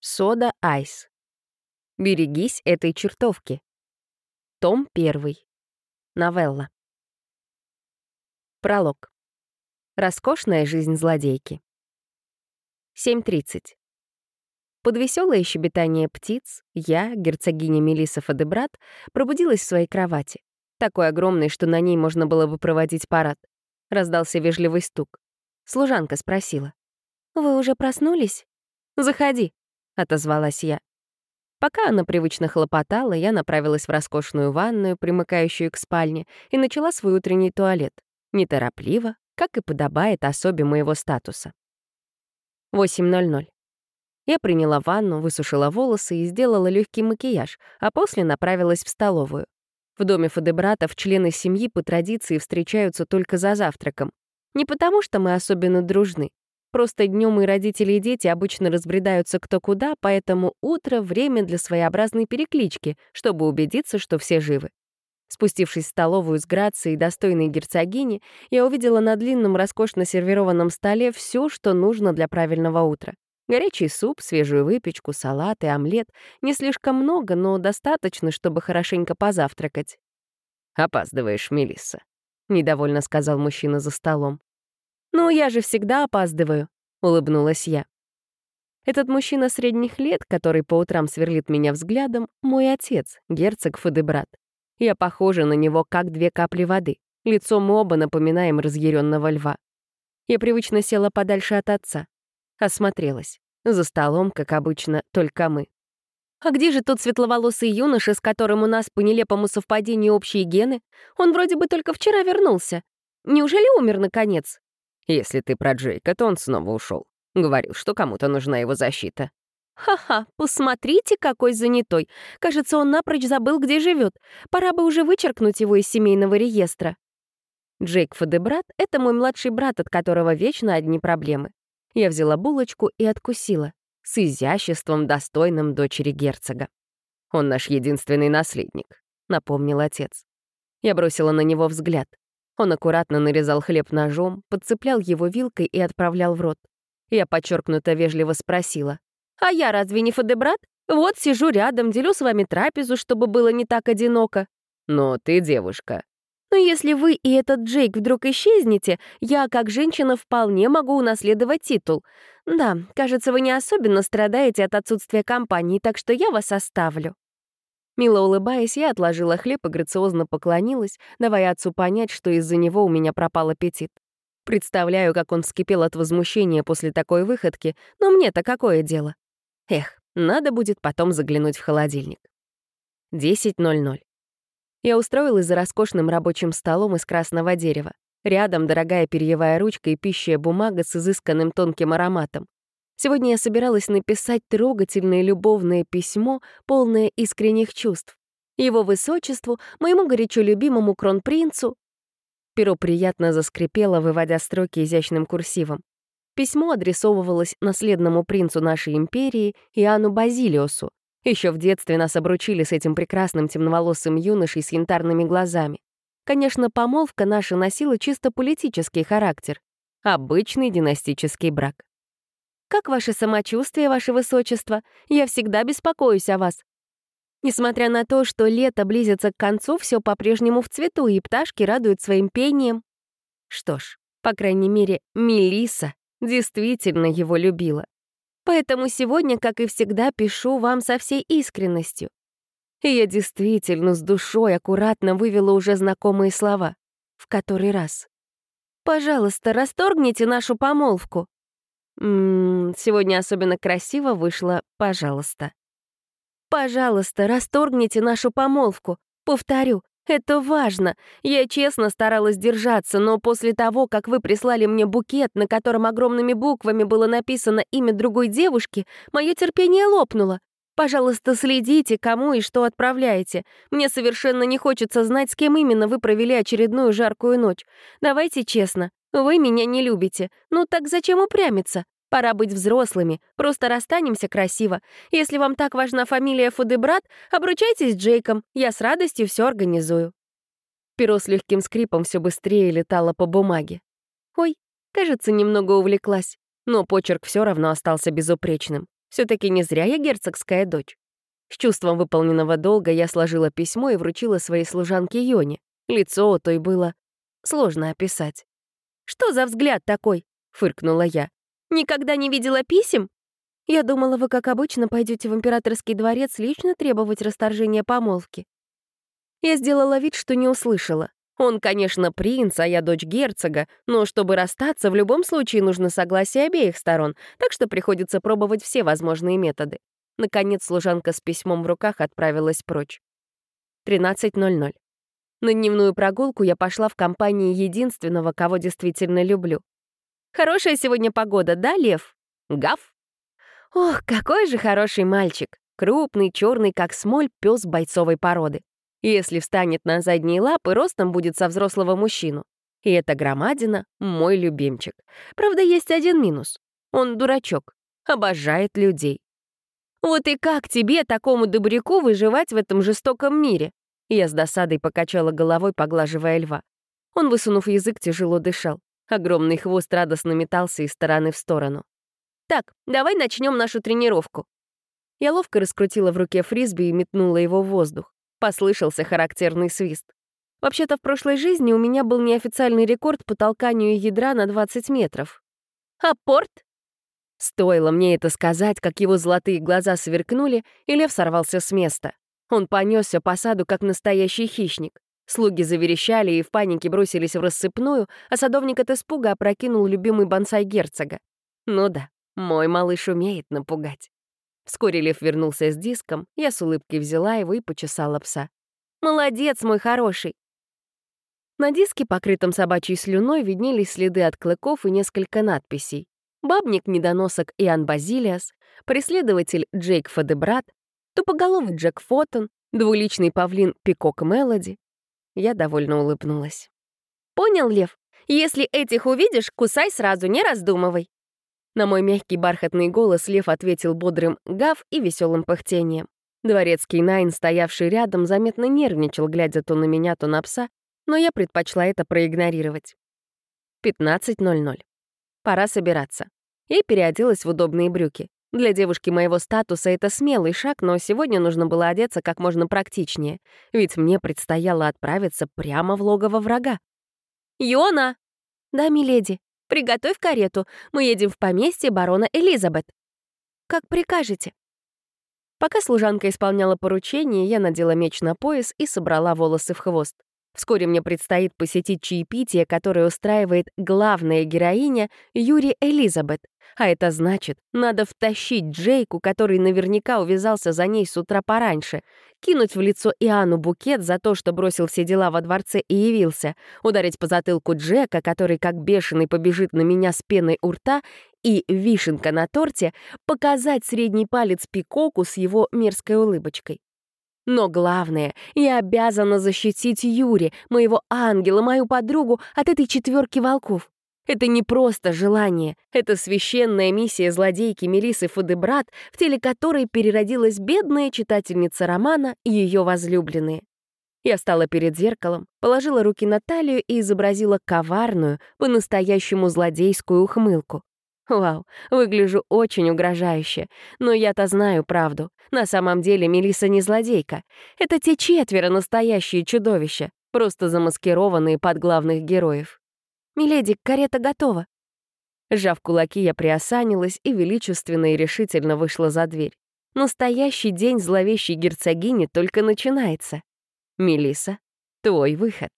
Сода Айс. Берегись этой чертовки. Том 1. Новелла. Пролог. Роскошная жизнь злодейки. 7.30. Под веселое щебетание птиц я, герцогиня Мелисса Фадебрат, пробудилась в своей кровати, такой огромной, что на ней можно было бы проводить парад. Раздался вежливый стук. Служанка спросила. «Вы уже проснулись?» «Заходи», — отозвалась я. Пока она привычно хлопотала, я направилась в роскошную ванную, примыкающую к спальне, и начала свой утренний туалет. Неторопливо, как и подобает особе моего статуса. 8.00. Я приняла ванну, высушила волосы и сделала легкий макияж, а после направилась в столовую. В доме Фадебратов члены семьи по традиции встречаются только за завтраком. Не потому, что мы особенно дружны, Просто днем и родители, и дети обычно разбредаются кто куда, поэтому утро — время для своеобразной переклички, чтобы убедиться, что все живы. Спустившись в столовую с грацией достойной герцогини, я увидела на длинном роскошно сервированном столе все, что нужно для правильного утра. Горячий суп, свежую выпечку, салат и омлет. Не слишком много, но достаточно, чтобы хорошенько позавтракать. «Опаздываешь, Мелисса», — недовольно сказал мужчина за столом. «Ну, я же всегда опаздываю», — улыбнулась я. Этот мужчина средних лет, который по утрам сверлит меня взглядом, мой отец, герцог Фадебрат. Я похожа на него, как две капли воды. Лицом мы оба напоминаем разъяренного льва. Я привычно села подальше от отца. Осмотрелась. За столом, как обычно, только мы. А где же тот светловолосый юноша, с которым у нас по нелепому совпадению общие гены? Он вроде бы только вчера вернулся. Неужели умер наконец? Если ты про Джейка, то он снова ушел. Говорил, что кому-то нужна его защита. Ха-ха, посмотрите, какой занятой. Кажется, он напрочь забыл, где живет. Пора бы уже вычеркнуть его из семейного реестра. Джейк Фадебрат — это мой младший брат, от которого вечно одни проблемы. Я взяла булочку и откусила. С изяществом, достойным дочери герцога. «Он наш единственный наследник», — напомнил отец. Я бросила на него взгляд. Он аккуратно нарезал хлеб ножом, подцеплял его вилкой и отправлял в рот. Я подчеркнуто вежливо спросила. «А я разве не Фадебрат? Вот сижу рядом, делю с вами трапезу, чтобы было не так одиноко». «Но ты девушка». «Но если вы и этот Джейк вдруг исчезнете, я, как женщина, вполне могу унаследовать титул. Да, кажется, вы не особенно страдаете от отсутствия компании, так что я вас оставлю». Мило улыбаясь, я отложила хлеб и грациозно поклонилась, давая отцу понять, что из-за него у меня пропал аппетит. Представляю, как он вскипел от возмущения после такой выходки, но мне-то какое дело? Эх, надо будет потом заглянуть в холодильник. 10.00. Я устроилась за роскошным рабочим столом из красного дерева. Рядом дорогая перьевая ручка и пищая бумага с изысканным тонким ароматом. Сегодня я собиралась написать трогательное любовное письмо, полное искренних чувств. Его высочеству, моему горячо любимому кронпринцу. Перо приятно заскрипело, выводя строки изящным курсивом. Письмо адресовывалось наследному принцу нашей империи Иоанну Базилиосу. Еще в детстве нас обручили с этим прекрасным темноволосым юношей с янтарными глазами. Конечно, помолвка наша носила чисто политический характер. Обычный династический брак. Как ваше самочувствие, ваше высочество? Я всегда беспокоюсь о вас. Несмотря на то, что лето близится к концу, все по-прежнему в цвету, и пташки радуют своим пением. Что ж, по крайней мере, Мелиса действительно его любила. Поэтому сегодня, как и всегда, пишу вам со всей искренностью. И я действительно с душой аккуратно вывела уже знакомые слова. В который раз. «Пожалуйста, расторгните нашу помолвку. М -м, сегодня особенно красиво вышло «пожалуйста». «Пожалуйста, расторгните нашу помолвку. Повторю, это важно. Я честно старалась держаться, но после того, как вы прислали мне букет, на котором огромными буквами было написано имя другой девушки, мое терпение лопнуло. Пожалуйста, следите, кому и что отправляете. Мне совершенно не хочется знать, с кем именно вы провели очередную жаркую ночь. Давайте честно, вы меня не любите. Ну так зачем упрямиться? Пора быть взрослыми, просто расстанемся красиво. Если вам так важна фамилия Фудебрат, обручайтесь с Джейком, я с радостью все организую». Перо с легким скрипом все быстрее летало по бумаге. Ой, кажется, немного увлеклась, но почерк все равно остался безупречным. все таки не зря я герцогская дочь. С чувством выполненного долга я сложила письмо и вручила своей служанке Йоне. Лицо у той было сложно описать. «Что за взгляд такой?» — фыркнула я. «Никогда не видела писем?» «Я думала, вы, как обычно, пойдете в императорский дворец лично требовать расторжения помолвки». Я сделала вид, что не услышала. Он, конечно, принц, а я дочь герцога, но чтобы расстаться, в любом случае нужно согласие обеих сторон, так что приходится пробовать все возможные методы. Наконец служанка с письмом в руках отправилась прочь. 13.00. На дневную прогулку я пошла в компании единственного, кого действительно люблю. «Хорошая сегодня погода, да, Лев?» «Гав?» Ох, какой же хороший мальчик! Крупный, черный, как смоль, пес бойцовой породы. Если встанет на задние лапы, ростом будет со взрослого мужчину. И эта громадина — мой любимчик. Правда, есть один минус. Он дурачок, обожает людей. Вот и как тебе, такому добряку, выживать в этом жестоком мире? Я с досадой покачала головой, поглаживая льва. Он, высунув язык, тяжело дышал. Огромный хвост радостно метался из стороны в сторону. «Так, давай начнем нашу тренировку». Я ловко раскрутила в руке фрисби и метнула его в воздух. Послышался характерный свист. Вообще-то в прошлой жизни у меня был неофициальный рекорд по толканию ядра на 20 метров. «Апорт?» Стоило мне это сказать, как его золотые глаза сверкнули, и лев сорвался с места. Он понесся по саду, как настоящий хищник. Слуги заверещали и в панике бросились в рассыпную, а садовник от испуга опрокинул любимый бонсай герцога. Ну да, мой малыш умеет напугать. Вскоре лев вернулся с диском, я с улыбкой взяла его и почесала пса. «Молодец, мой хороший!» На диске, покрытом собачьей слюной, виднелись следы от клыков и несколько надписей. Бабник-недоносок Иоанн Базилиас, преследователь Джейк Фадебрат, тупоголовый Джек Фотон, двуличный павлин Пикок Мелоди. Я довольно улыбнулась. «Понял, Лев? Если этих увидишь, кусай сразу, не раздумывай». На мой мягкий бархатный голос Лев ответил бодрым гав и веселым пыхтением. Дворецкий Найн, стоявший рядом, заметно нервничал, глядя то на меня, то на пса, но я предпочла это проигнорировать. 15.00. Пора собираться. Я переоделась в удобные брюки. Для девушки моего статуса это смелый шаг, но сегодня нужно было одеться как можно практичнее, ведь мне предстояло отправиться прямо в логово врага. «Йона!» «Да, миледи», Приготовь карету. Мы едем в поместье барона Элизабет». «Как прикажете». Пока служанка исполняла поручение, я надела меч на пояс и собрала волосы в хвост. Вскоре мне предстоит посетить чаепитие, которое устраивает главная героиня Юри Элизабет. А это значит, надо втащить Джейку, который наверняка увязался за ней с утра пораньше, кинуть в лицо Иоанну букет за то, что бросил все дела во дворце и явился, ударить по затылку Джека, который как бешеный побежит на меня с пеной у рта, и, вишенка на торте, показать средний палец Пикоку с его мерзкой улыбочкой. Но главное, я обязана защитить Юри, моего ангела, мою подругу от этой четверки волков. Это не просто желание, это священная миссия злодейки Мелисы Фудебрат, в теле которой переродилась бедная читательница романа и ее возлюбленные. Я стала перед зеркалом, положила руки на талию и изобразила коварную, по-настоящему злодейскую ухмылку. Вау, выгляжу очень угрожающе. Но я-то знаю правду. На самом деле Мелиса не злодейка. Это те четверо настоящие чудовища, просто замаскированные под главных героев. «Миледи, карета готова». Сжав кулаки, я приосанилась и величественно и решительно вышла за дверь. Настоящий день зловещей герцогини только начинается. Мелиса, твой выход.